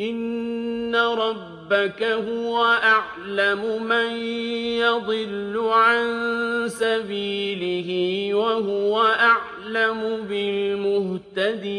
إِنَّ رَبَّكَ هُوَ أَعْلَمُ مَن يَضِلُّ عَن سَبِيلِهِ وَهُوَ أَعْلَمُ بِالْمُهْتَدِينَ